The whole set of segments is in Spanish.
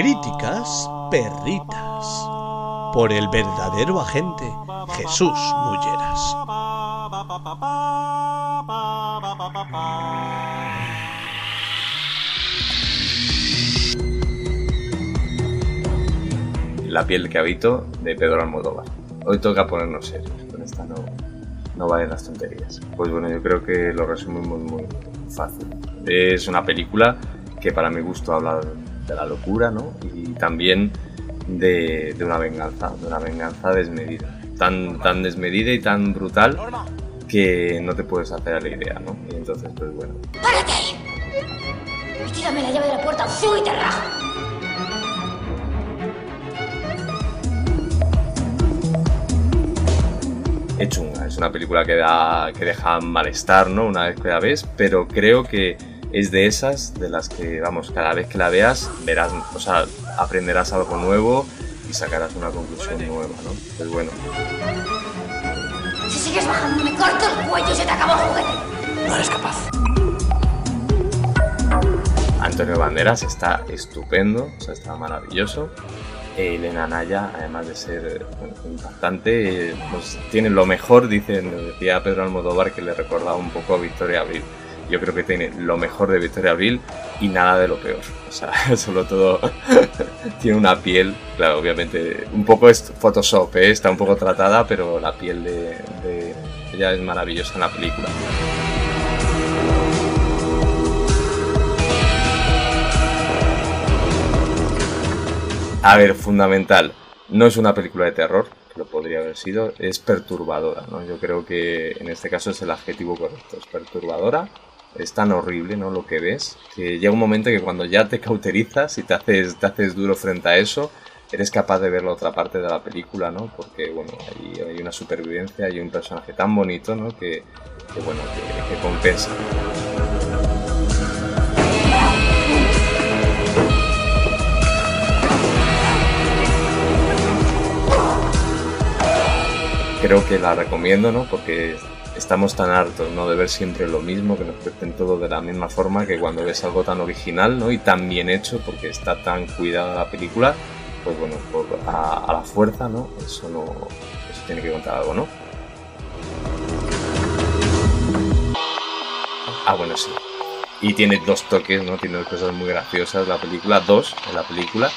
Críticas perritas. Por el verdadero agente Jesús Mulleras. La piel que habito de Pedro Almodóvar. Hoy toca ponernos serios, con esta no, no valen las tonterías. Pues bueno, yo creo que lo resumo muy, muy fácil. Es una película que para mi gusto habla de la locura, ¿no? Y también de, de una venganza, de una venganza desmedida. Tan, tan desmedida y tan brutal que no te puedes hacer a la idea, ¿no? Y entonces, pues bueno. ¡Párate tírame la llave de la puerta o subo y te rajo. es chunga, es una película que, da, que deja malestar, ¿no? Una vez que la ves, pero creo que es de esas de las que, vamos, cada vez que la veas, verás, o sea, aprenderás algo nuevo y sacarás una conclusión nueva, ¿no? Pues bueno, Si sigues bajando, me corto el cuello y se te acabó el juguete. No eres capaz. Antonio Banderas está estupendo, o sea, está maravilloso. Elena Naya, además de ser bueno, impactante, eh, pues tiene lo mejor, dicen, decía Pedro Almodóvar, que le recordaba un poco a Victoria Abril. Yo creo que tiene lo mejor de Victoria Abril y nada de lo peor. O sea, sobre todo tiene una piel, claro, obviamente, un poco es Photoshop, ¿eh? está un poco tratada, pero la piel de, ella es maravillosa en la película. A ver, fundamental. No es una película de terror, lo podría haber sido, es perturbadora, ¿no? Yo creo que en este caso es el adjetivo correcto, es perturbadora. Es tan horrible, ¿no? Lo que ves, que llega un momento que cuando ya te cauterizas y te haces, te haces duro frente a eso, eres capaz de ver la otra parte de la película, ¿no? Porque, bueno, hay, hay una supervivencia, hay un personaje tan bonito, ¿no? Que, que bueno, que, que compensa. creo que la recomiendo, ¿no? Porque estamos tan hartos, ¿no? De ver siempre lo mismo, que nos cuenten todo de la misma forma, que cuando ves algo tan original, ¿no? Y tan bien hecho, porque está tan cuidada la película, pues bueno, a la fuerza, ¿no? Eso no, eso tiene que contar algo, ¿no? Ah, bueno, sí. Y tiene dos toques, ¿no? Tiene dos cosas muy graciosas la película, dos en la película,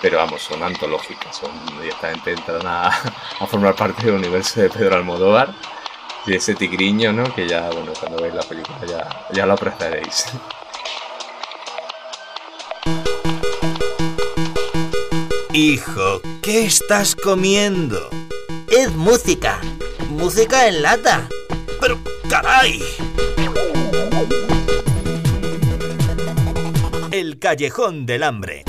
pero vamos, son antológicas, son directamente entran a, a formar parte del universo de Pedro Almodóvar, de ese tigriño, ¿no? Que ya, bueno, cuando veáis la película ya, ya lo apreciaréis. Hijo, ¿qué estás comiendo? Es música. Música en lata. Pero, caray. El callejón del hambre.